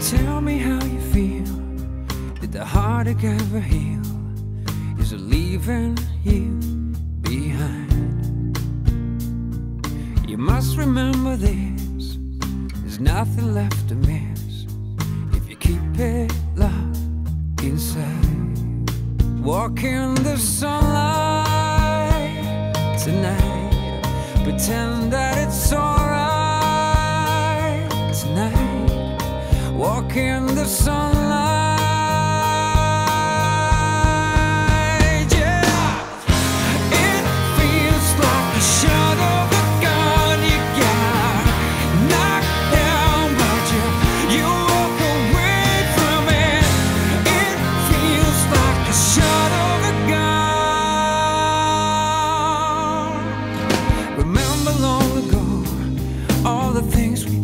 Tell me how you feel. Did the heartache ever heal? Is it leaving you behind? You must remember this. There's nothing left to miss if you keep it locked inside. Walk in the sunlight tonight. Pretend that it's so. the things we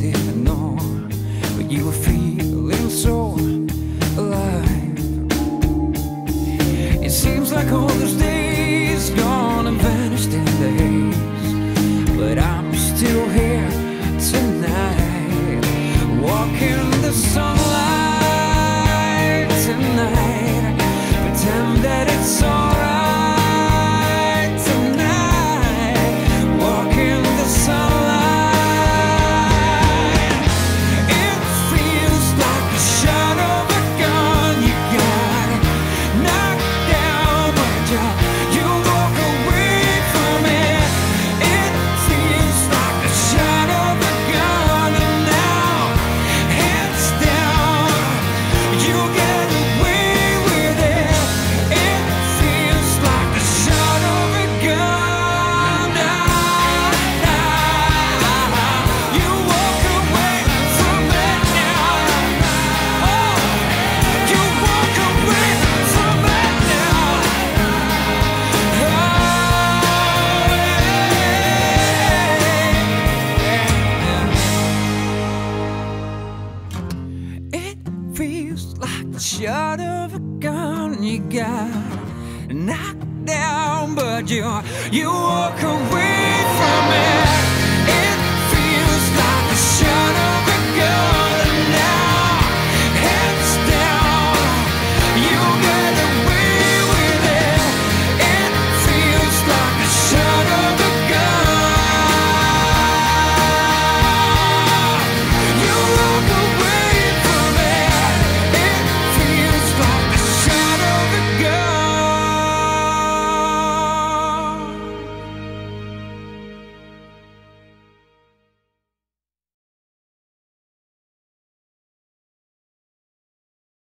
feels like the shot of a gun. You got knocked down, but you you walk away.